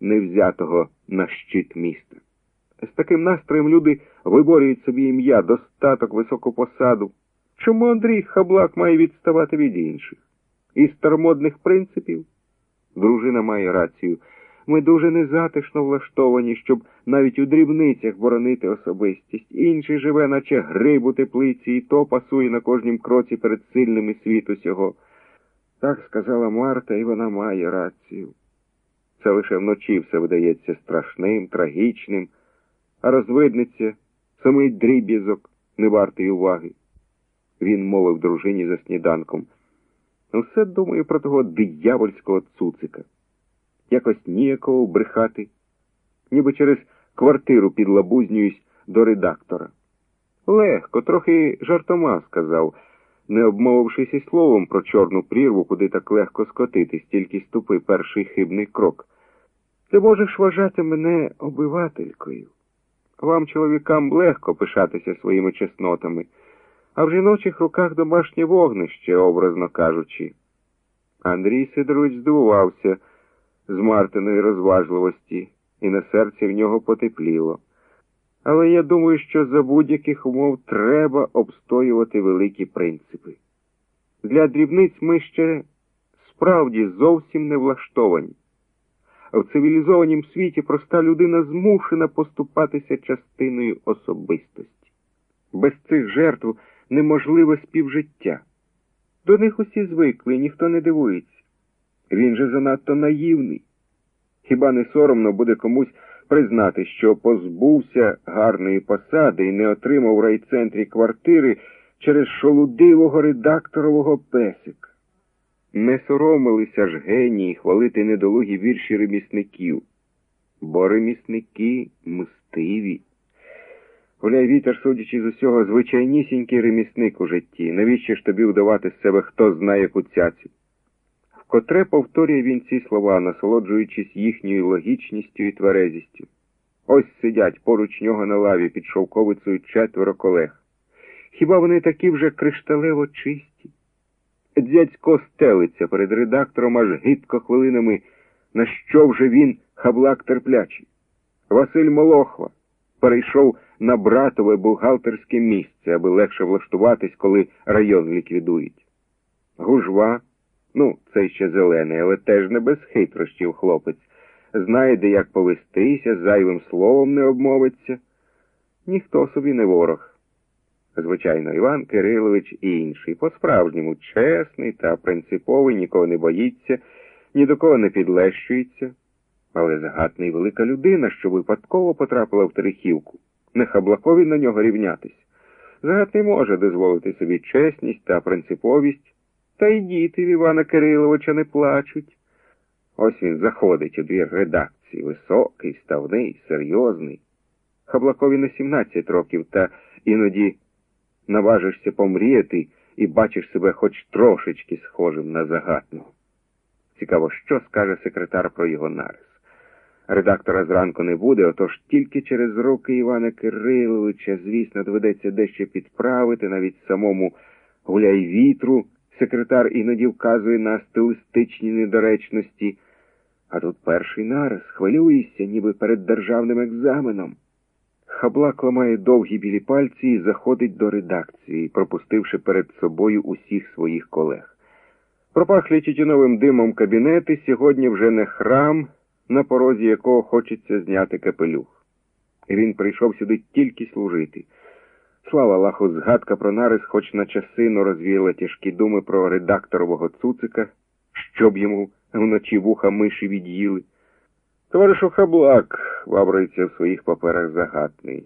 невзятого на щит міста. З таким настроєм люди виборюють собі ім'я, достаток, високу посаду. Чому Андрій Хаблак має відставати від інших? Із старомодних принципів? Дружина має рацію. Ми дуже незатишно влаштовані, щоб навіть у дрібницях боронити особистість. Інший живе, наче гриб у теплиці, і то пасує на кожнім кроці перед сильними світу сього. Так сказала Марта, і вона має рацію. Це лише вночі все видається страшним, трагічним, а розвидниться самий дріб'язок не вартий уваги. Він мовив дружині за сніданком. Все думаю про того диявольського цуцика. Якось ніякого брехати, ніби через квартиру підлабузнююсь до редактора. Легко, трохи жартома сказав, не обмовившись і словом про чорну прірву, куди так легко скотитись, тільки ступи перший хибний крок. Ти можеш вважати мене обивателькою. Вам, чоловікам, легко пишатися своїми чеснотами, а в жіночих руках домашнє вогнище, образно кажучи. Андрій Сидорович здивувався з Мартиної розважливості, і на серці в нього потепліло. Але я думаю, що за будь-яких умов треба обстоювати великі принципи. Для дрібниць ми ще справді зовсім не влаштовані. В цивілізованім світі проста людина змушена поступатися частиною особистості. Без цих жертв неможливе співжиття. До них усі звикли, ніхто не дивується. Він же занадто наївний. Хіба не соромно буде комусь признати, що позбувся гарної посади і не отримав в райцентрі квартири через шолудивого редакторового песика? Не соромилися ж генії хвалити недолугі вірші ремісників, бо ремісники мстиві. Гуляй вітер, судячи з усього, звичайнісінький ремісник у житті. Навіщо ж тобі вдавати з себе хто знає яку цяцю? Вкотре повторює він ці слова, насолоджуючись їхньою логічністю і тверезістю. Ось сидять поруч нього на лаві під шовковицею четверо колег. Хіба вони такі вже кришталево чисті? Дядько стелиться перед редактором аж гидко хвилинами, на що вже він хаблак терплячий. Василь Молохва перейшов на братове бухгалтерське місце, аби легше влаштуватись, коли район ліквідують. Гужва, ну, це ще зелений, але теж не без хитрощів хлопець, знайде, як повестися, зайвим словом не обмовиться. Ніхто собі не ворог. Звичайно, Іван Кирилович і інший, по-справжньому чесний та принциповий, нікого не боїться, ні до кого не підлещується. Але згадний велика людина, що випадково потрапила в Терехівку, не хаблакові на нього рівнятись. Загатний може дозволити собі чесність та принциповість, та й діти в Івана Кириловича не плачуть. Ось він заходить у двір редакції, високий, ставний, серйозний. Хаблакові на 17 років, та іноді наважишся помріяти і бачиш себе хоч трошечки схожим на загатного. Цікаво, що скаже секретар про його нарис. Редактора зранку не буде, отож тільки через роки Івана Кириловича, звісно, доведеться дещо підправити, навіть самому гуляй вітру, секретар іноді вказує на стилістичні недоречності. А тут перший нарис хвилюєшся, ніби перед державним екзаменом. Хаблак ламає довгі білі пальці і заходить до редакції, пропустивши перед собою усіх своїх колег. Пропахлі тютюновим димом кабінети сьогодні вже не храм, на порозі якого хочеться зняти капелюх. Він прийшов сюди тільки служити. Слава Аллаху, згадка про нарис хоч на часину розвіяла тяжкі думи про редакторового цуцика, щоб йому вночі вуха миші від'їли. Товаришу Хаблак, вабрається в своїх паперах загатний.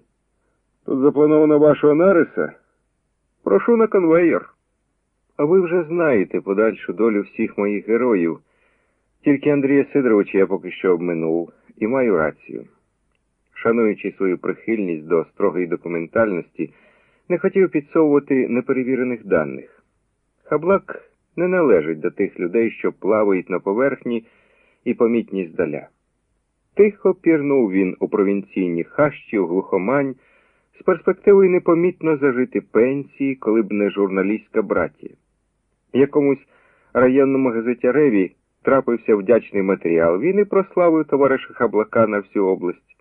Тут заплановано вашого нариса? Прошу на конвейер. А ви вже знаєте подальшу долю всіх моїх героїв. Тільки Андрія Сидоровича я поки що обминув і маю рацію. Шануючи свою прихильність до строгої документальності, не хотів підсовувати неперевірених даних. Хаблак не належить до тих людей, що плавають на поверхні і помітні здаля. Тихо пірнув він у провінційні хащі, у глухомань, з перспективою непомітно зажити пенсії, коли б не журналістська братія. Якомусь районному газетяреві трапився вдячний матеріал, він і прославив товариша Хаблака на всю область.